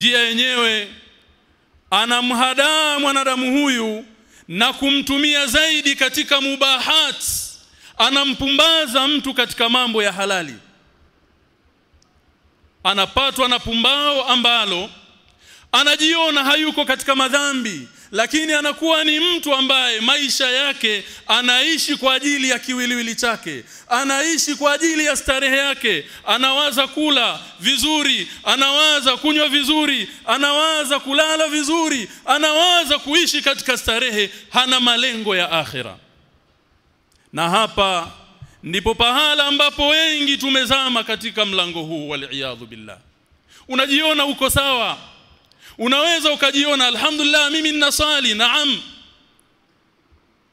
njia yenyewe anamhadaa mwanadamu huyu na kumtumia zaidi katika mubahat anampumbaza mtu katika mambo ya halali. Anapatwa na pumbao ambalo anajiona hayuko katika madhambi lakini anakuwa ni mtu ambaye maisha yake anaishi kwa ajili ya kiwiliwili chake. Anaishi kwa ajili ya starehe yake. Anawaza kula vizuri. Anawaza kunywa vizuri. Anawaza kulala vizuri. Anawaza kuishi katika starehe. Hana malengo ya akhira na hapa ndipo pahala ambapo wengi tumezama katika mlango huu wal billah. Unajiona uko sawa unaweza ukajiona alhamdulillah mimi ninasali naam.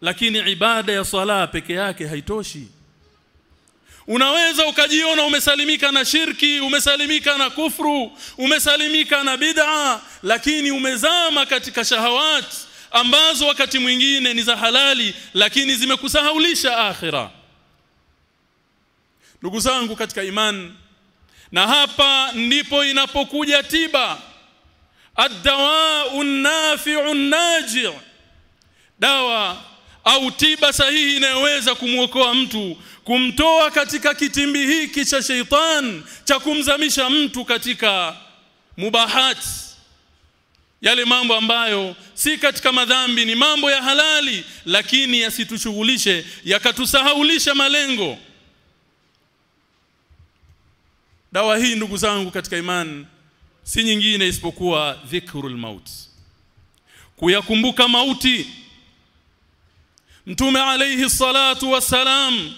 Lakini ibada ya sala peke yake haitoshi. Unaweza ukajiona umesalimika na shirki umesalimika na kufru umesalimika na bid'a lakini umezama katika shahawat ambazo wakati mwingine ni za halali lakini zimekusahaulisha akhira. Ndugu zangu katika imani na hapa ndipo inapokuja tiba ad-dawa'u nafi'u naji' dawa au tiba sahihi inayoweza kumwokoa mtu kumtoa katika kitimbi hiki cha sheitan cha kumzamisha mtu katika mubahat. Yale mambo ambayo si katika madhambi ni mambo ya halali lakini yasitushughulishe yakatusahaulisha malengo. Dawa hii ndugu zangu katika imani si nyingine isipokuwa dhikrul maut kuyakumbuka mauti mtume alayhi salatu wassalam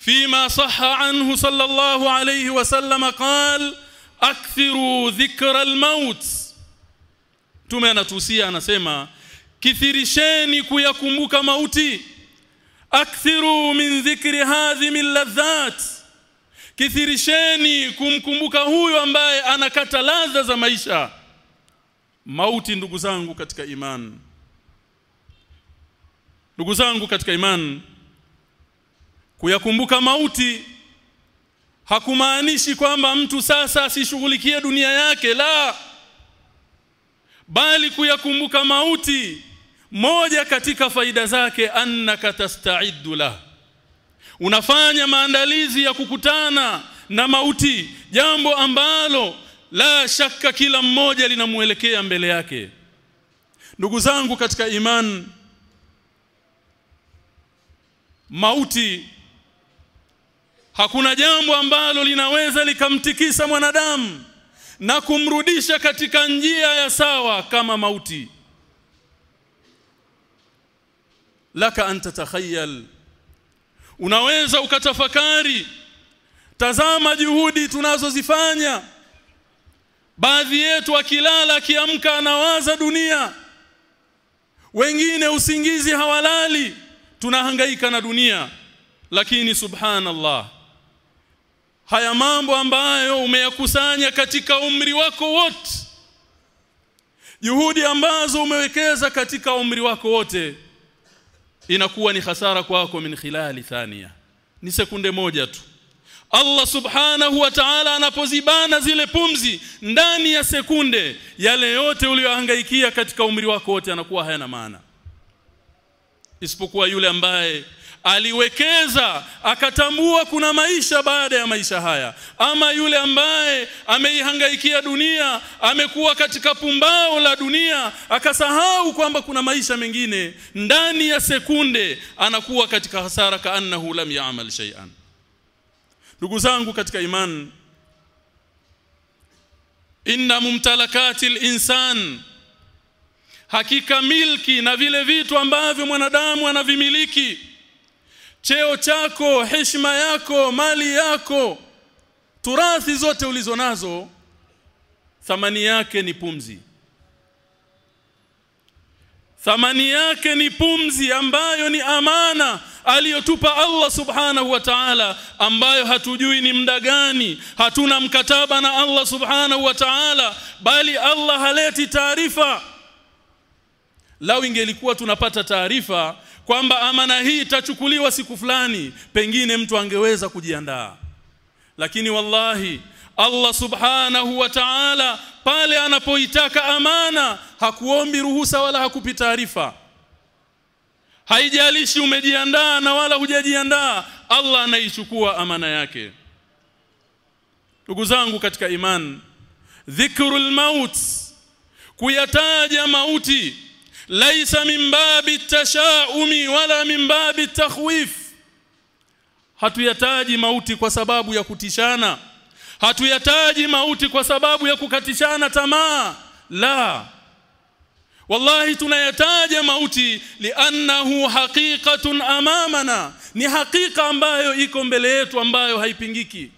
فيما صح عنه صلى الله عليه وسلم قال اكثروا ذكر الموت mtume anatuhusia anasema kithirisheni kuyakumbuka mauti akthiru min dhikri hadhimi ladhat kithirisheni kumkumbuka huyu ambaye anakata ladha za maisha. Mauti ndugu zangu katika imani. ndugu zangu katika imani kuyakumbuka mauti hakumaanishi kwamba mtu sasa asishughulikie dunia yake la. Bali kuyakumbuka mauti moja katika faida zake annaka tastaidu la unafanya maandalizi ya kukutana na mauti jambo ambalo la shaka kila mmoja linamuelekea mbele yake. Ndugu zangu katika iman mauti hakuna jambo ambalo linaweza likamtikisa mwanadamu na kumrudisha katika njia ya sawa kama mauti. Laka anta takhayyal unaweza ukatafakari. Tazama juhudi tunazozifanya. Baadhi yetu akilala akiamka anawaza dunia. Wengine usingizi hawalali. Tunahangaika na dunia. Lakini subhanallah haya mambo ambayo umeyakusanya katika umri wako wote juhudi ambazo umewekeza katika umri wako wote inakuwa ni hasara kwako min khilali thania ni sekunde moja tu. Allah subhanahu wa ta'ala anapozibana zile pumzi ndani ya sekunde yale yote uliyohangaikia katika umri wako wote anakuwa hayana maana. Isipokuwa yule ambaye aliwekeza akatambua kuna maisha baada ya maisha haya. Ama yule ambaye ameihangaikia dunia amekuwa katika pumbao la dunia akasahau kwamba kuna maisha mengine ndani ya sekunde anakuwa katika hasara kaannahu lam ya'mal shay'an. Ndugu zangu katika iman inna mumtalakati insan hakika milki na vile vitu ambavyo mwanadamu anavimiliki cheo chako heshima yako mali yako turathi zote ulizo nazo thamani yake ni pumzi. Thamani yake ni pumzi ambayo ni amana aliyotupa Allah subhanahu wa ta'ala ambayo hatujui ni muda gani hatuna mkataba na Allah subhanahu wa ta'ala bali Allah haleti taarifa. Lau ingelikuwa tunapata taarifa kwamba amana hii itachukuliwa siku fulani pengine mtu angeweza kujiandaa. Lakini wallahi Allah subhanahu wa ta'ala pale anapoitaka amana hakuombi ruhusa wala hakupi taarifa. Haijalishi umejiandaa na wala hujajiandaa Allah anaichukua amana yake. Ndugu zangu katika iman dhikrul maut kuyataja mauti laisa min babi tashaumi wala min babi takhwif. Hatuyataji mauti kwa sababu ya kutishana. Hatuyataji mauti kwa sababu ya kukatishana tamaa. La. Wallahi tunayataja mauti liannahu haqiqatun amamana. Ni hakika ambayo iko mbele yetu ambayo haipingiki.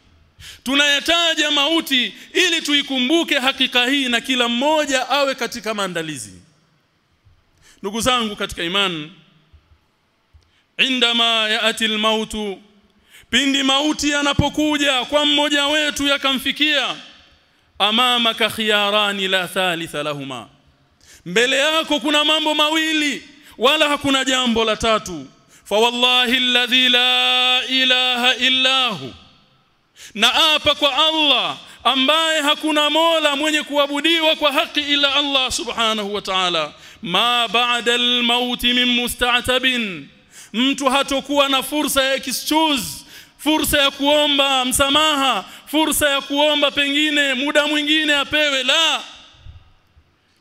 Tunayataja mauti ili tuikumbuke hakika hii na kila mmoja awe katika maandalizi ndugu zangu katika imani indama yaati almautu pindi mauti yanapokuja kwa mmoja wetu yakamfikia amamaka khiyarani la thalitha lahuma. Mbele yako kuna mambo mawili wala hakuna jambo la tatu. Fa wallahi alladhi la ilaha illahu na apa kwa Allah ambaye hakuna mola mwenye kuabudiwa kwa haki ila Allah subhanahu wa ta'ala. Ma ba'da al-maut min musta'tabin. Mtu hatokuwa na fursa ya excuse fursa ya kuomba msamaha fursa ya kuomba pengine muda mwingine apewe la.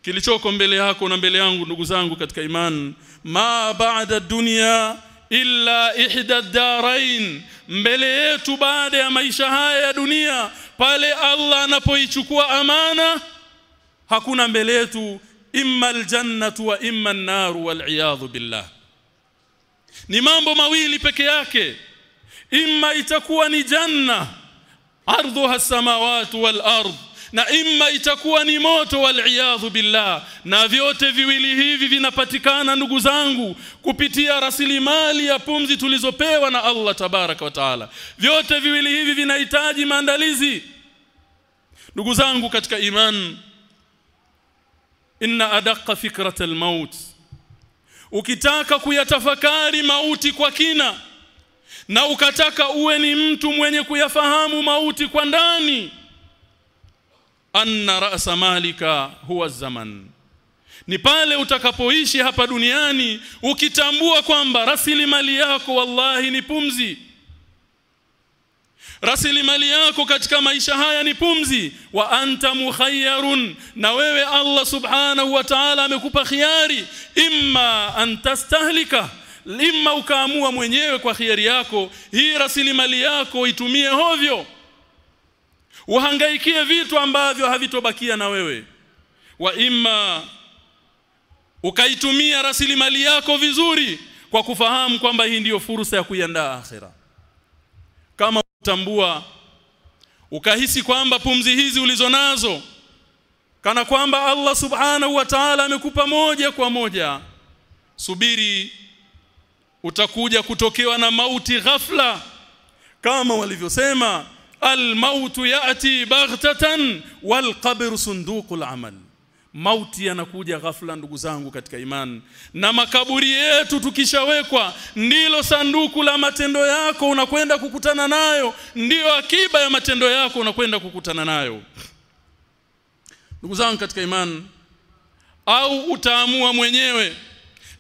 Kilichoko mbele yako na mbele yangu ndugu zangu katika iman ma ba'da dunya illa ihda darain mbele yetu baada ya maisha haya ya dunia pale Allah anapoichukua amana hakuna mbele yetu imma aljannatu wa imma an-naru wal billah. Ni mambo mawili peke yake. Imma itakuwa ni janna ardhuha samawati wal ard na imma itakuwa ni moto wal billah. Na vyote viwili hivi vinapatikana ndugu zangu kupitia rasilimali ya pumzi tulizopewa na Allah tabaraka wa taala. Vyote viwili hivi vinahitaji maandalizi. Ndugu zangu katika iman inna adaqqa fikrat almaut ukitaka kuyatafakari mauti kwa kina na ukataka uwe ni mtu mwenye kuyafahamu mauti kwa ndani anna ra'sa malika huwa zaman. Ni pale utakapoishi hapa duniani ukitambua kwamba rasilimali yako wallahi ni pumzi. Rasilimali yako katika maisha haya ni pumzi. Wa anta mukhayyarun na wewe Allah subhanahu wa ta'ala amekupa khiari. Imma antastahlika imma ukaamua mwenyewe kwa khiari yako hii rasilimali yako itumie hovyo uhangaikie vitu ambavyo havitobakia na wewe. Wa imma ukaitumia rasilimali yako vizuri kwa kufahamu kwamba hii ndiyo fursa ya kuiandaa akhira kama utambua ukahisi kwamba pumzi hizi ulizonazo kana kwamba Allah subhanahu wa ta'ala amekupa moja kwa moja subiri utakuja kutokewa na mauti ghafla. Kama walivyosema almautu yati baghtatan walqabr sunduqul amal. Mauti yanakuja ghafla ndugu zangu katika imani na makaburi yetu tukishawekwa ndilo sanduku la matendo yako unakwenda kukutana nayo ndiyo akiba ya matendo yako unakwenda kukutana nayo. Ndugu zangu katika imani au utaamua mwenyewe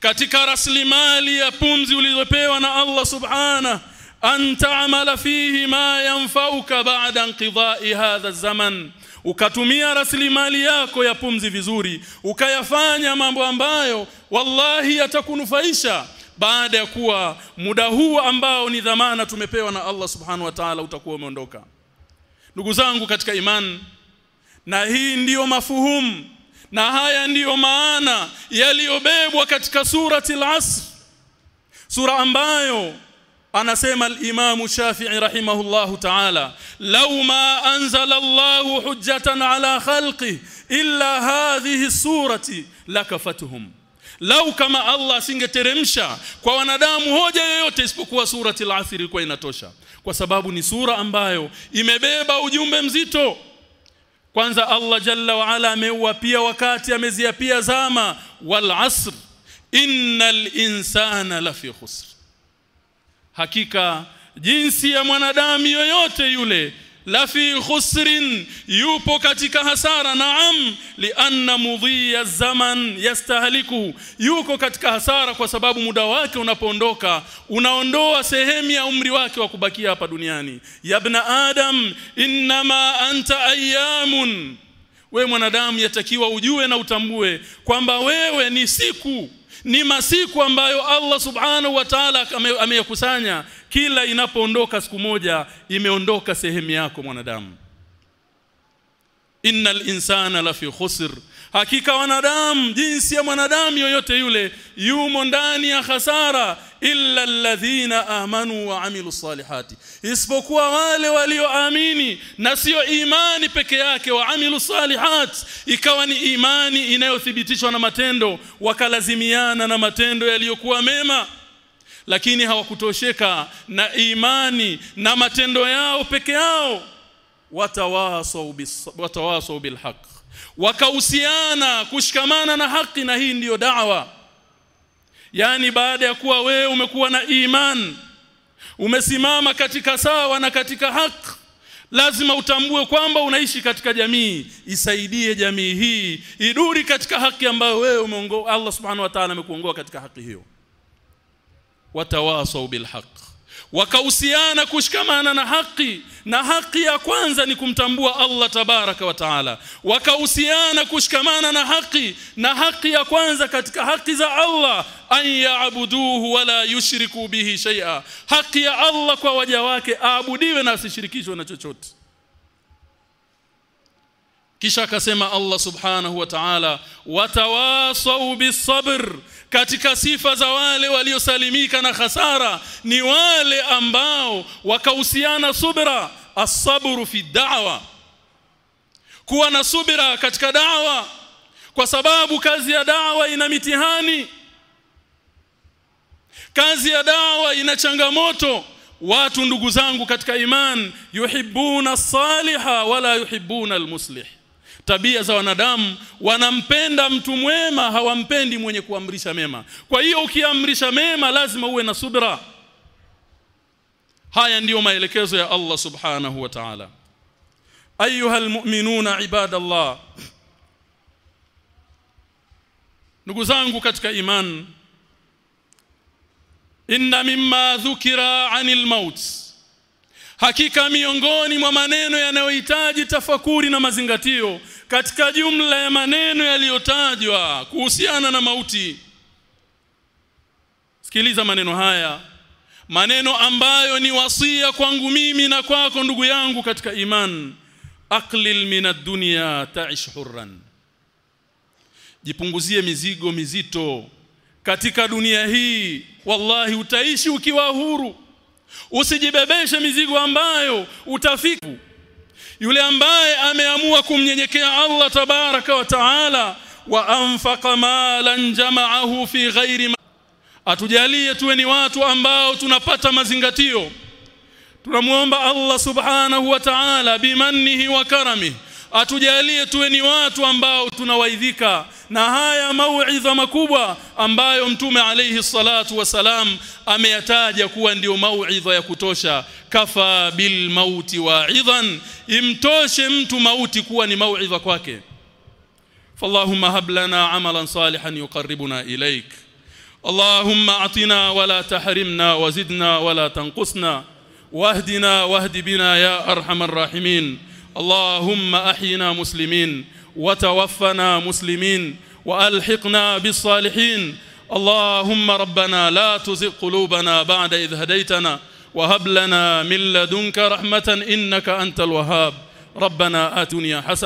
katika rasilimali ya pumzi ulizopewa na Allah subhana an ta'mala fihi ma yanfa'uka ba'da inqidha'i hadha zaman. Ukatumia rasilimali yako ya pumzi vizuri ukayafanya mambo ambayo wallahi yatakunufaisha baada ya kuwa muda huu ambao ni dhamana tumepewa na Allah subhanahu wa ta'ala utakuwa umeondoka. Ndugu zangu katika imani na hii ndiyo mafuhumu na haya ndiyo maana yaliyobebwa katika surati al-asr sura ambayo anasema al-Imam Shafi'i rahimahullahu ta'ala law ma anzala Allahu hujjatan ala khalqi illa hadhihi surati lakafatuhum. Lau kama Allah asingeteremsha kwa wanadamu hoja yoyote isipokuwa surati al-asr ilikuwa inatosha kwa sababu ni sura ambayo imebeba ujumbe mzito. Kwanza Allah jalla wa ala ameuapia wakati ameziapia zama wal asr innal insana lafi khusr hakika jinsi ya mwanadamu yoyote yule la fi khusrin yupo katika hasara. Naam lianna mudhiya zaman yastahliku yuko katika hasara kwa sababu muda wake unapoondoka unaondoa sehemu ya umri wake wa kubakia hapa duniani. Yabna adam innama anta ayamun we mwanadamu yatakiwa ujue na utambue kwamba wewe ni siku ni masiku ambayo Allah subhanahu wa ta'ala ameyakusanya. Kila inapoondoka siku moja imeondoka sehemu yako mwanadamu. Innal insana lafi khusr hakika wanadamu jinsi ya mwanadamu yoyote yule yumo ndani ya hasara illa alladhina amanu wa amilu salihati. Isipokuwa wale walioamini na sio imani peke yake wa amilu salihat. Ikawa ni imani inayothibitishwa na matendo wakalazimiana na matendo yaliyokuwa mema. Lakini hawakutosheka na imani na matendo yao peke yao. Watawasau bis watawasau bilhaq wakahusiana kushikamana na haki na hii ndiyo da'wa. Yani baada ya kuwa wewe umekuwa na iman umesimama katika sawa na katika haki lazima utambue kwamba unaishi katika jamii. Isaidie jamii hii iduri katika haki ambayo wewe umeongoa Allah subhanahu wa ta'ala amekuongoa katika haki hiyo. Watawasau bilhaq wakahusiana kushikamana na haki na haki ya kwanza ni kumtambua Allah tabaraka wa taala. Wakahusiana kushikamana na haki na haki ya kwanza katika haki za Allah an yaabuduhu wala yushriku bihi shay'a. Haki ya Allah kwa waja wake aabudiwe na asishirikishwe na chochote. Kisha akasema Allah subhanahu wa ta'ala watawasau bisabr katika sifa za wale waliosalimika na hasara ni wale ambao wakahusiana subra asabru fi da'wa. Kuwa na subira katika da'wa kwa sababu kazi ya da'wa ina mitihani. Kazi ya da'wa ina changamoto. Watu ndugu zangu katika iman yuhibbuna saliha wala yuhibbuna almuslih tabia za wanadamu wanampenda mtu mwema hawampendi mwenye kuamrisha mema. Kwa hiyo ukiamrisha mema lazima uwe na subra. Haya ndiyo maelekezo ya Allah subhanahu wa ta'ala. Ayuha almu'minuna ibadallah. Ndugu zangu katika iman inna mimma dhukira anil maut hakika miongoni mwa maneno yanayohitaji tafakuri na mazingatio katika jumla ya maneno yaliyotajwa kuhusiana na mauti. Sikiliza maneno haya. Maneno ambayo ni wasia kwangu mimi na kwako ndugu yangu katika iman. Aqlil minad dunya ta'ish hurran. Jipunguzie mizigo mizito. Katika dunia hii wallahi utaishi ukiwa huru usijibebeshe mizigo ambayo utafika yule ambaye ameamua kumnyenyekea Allah tabaraka wa taala wa anfaqa malan jama'ahu fi ghairi ma atujalie tuwe ni watu ambao tunapata mazingatio. Tunamuomba Allah subhanahu wa ta'ala bimannihi wa karami atujalie tuwe ni watu ambao tunawaidhika na haya mauidha makubwa ambayo mtume alayhi salatu wasalam ameyataja kuwa ndio mauidha ya kutosha kafa bil mauti wa'idhan imtoshe mtu mauti kuwa ni mauidha kwake فاللهم هب لنا عملا صالحا يقربنا إليك اللهم اعطنا ولا تحرمنا وزدنا ولا تنقصنا واهدنا واهد بنا يا ارحم الراحمين اللهم احينا مسلمين وتوفنا مسلمين وألحقنا بالصالحين. اللهم ربنا لا تزغ قلوبنا بعد إذ هديتنا وهب لنا من لدنك رحمة إنك أنت الوهاب. ربنا آتنا حسنة